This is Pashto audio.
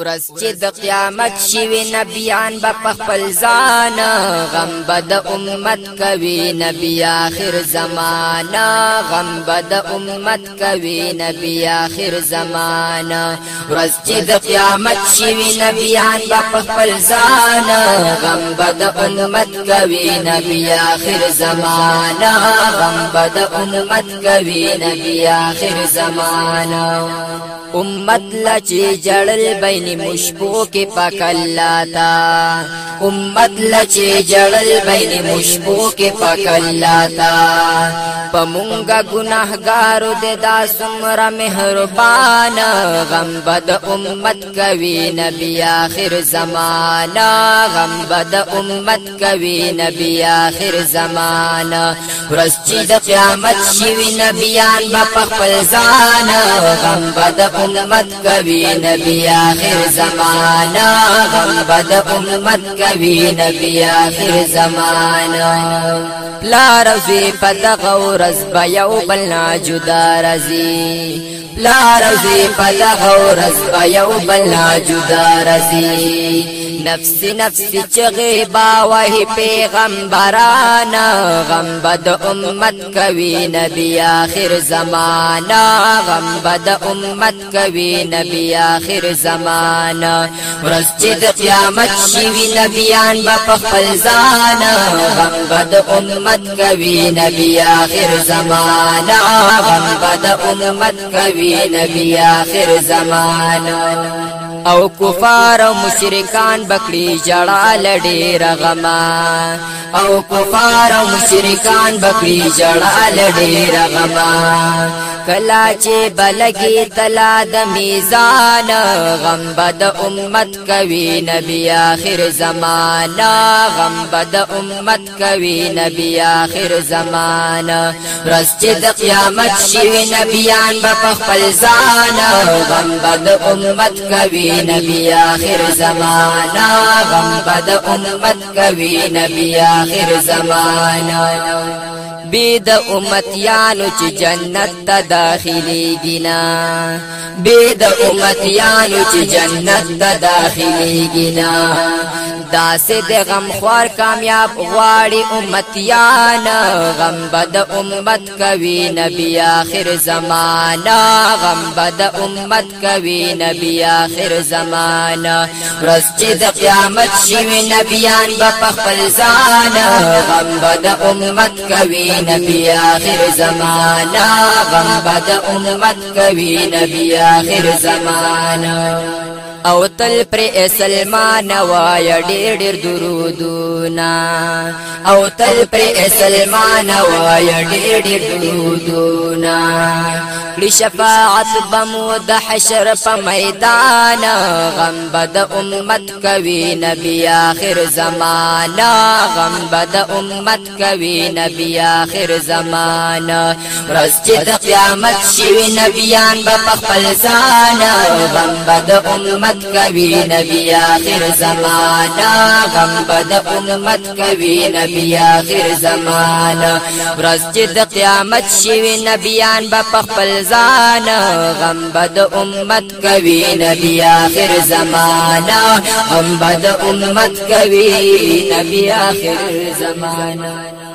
ورځ چې د قیامت شوي نبیان به په خپل ځان غم به د امت کوي نبی آخر زمانہ غم به د امت کوي نبی آخر زمانہ ورځ چې د قیامت شوي نبیان به په خپل ځان غم به د امت کوي نبی آخر زمانہ غم به د امت کوي نبی آخر زمانہ امت لچی جړل بین مشبو کې پاک الله تا امت لچی جړل بین مشبو کې پاک الله تا پمونګه ګناهګارو دې دا سمره مهربان غم بد امت کوي نبی اخر زمانہ غم بد امت کوي نبی اخر زمانہ ورځ چې د قیامت شي نبیان با په خپل ځان غم بد امت کوي نبی اخر زمانہ غم بد امت کوي نبی اخر زمانہ لار زی پدغ ورز بیاو بلنا جدا رزی لار زی پدغ ورز بیاو بلنا جدا رزی نفسی نفسی چغی باوہی پیغمبرانا غم بد امت کوي نبی آخر زمانہ غم بد امت کوي نبی آخر زمانہ ورځ چې د قیامت شي نبیان په خپل ځان غم بد امت کوي نبی آخر زمانہ غم بد امت کوي نبی آخر زمانہ او کفار او مشرکان بکړي جړا لډې رغما او کفار او مشرکان بکړي جړا لډې رغما کلا چې بلګي تلا د میزان غم بد امت کوي نبی اخر زمانہ غم بد امت کوي نبی اخر زمانہ رس چې د قیامت شي نبیان په خپل ځان غم بد امت کوي نبی اخر زمانہ غم بد امت کوي نبی اخر زمانہ بی د امتیانو چې جنت ته داخليږي نا بی د امتیانو چې جنت ته داخليږي نا دا سید غم خوار کامیاب غواړي امتیان غم بد امت کوي نبی اخر زمانہ غم بد امت کوي نبی اخر زمانہ ورځ د قیامت شي نبیان په خپل ځان غم بد امت کوي نبی اخر زمانہ غم بد امت کوي نبی اخر زمانہ او تل پر سلمان وای ډېر ډېر درودونه او تل پر سلمان وای ډېر ډېر درودونه کړی شفاعت بمو د حشر په میدان غم بد امت کوي نبی اخر زمانہ غم بد امت کوي نبی اخر زمانہ ورځ د قیامت شوی نبیان به خپل ځان غم بد امت کوي نبی اخر زمانہ غم بد امت کوي نبی اخر زمانہ ورځ د قیامت شوی نبیان به خپل زان غم بد امت کوي نبی اخر زمانہ غم بد امت کوي نبی اخر زمانہ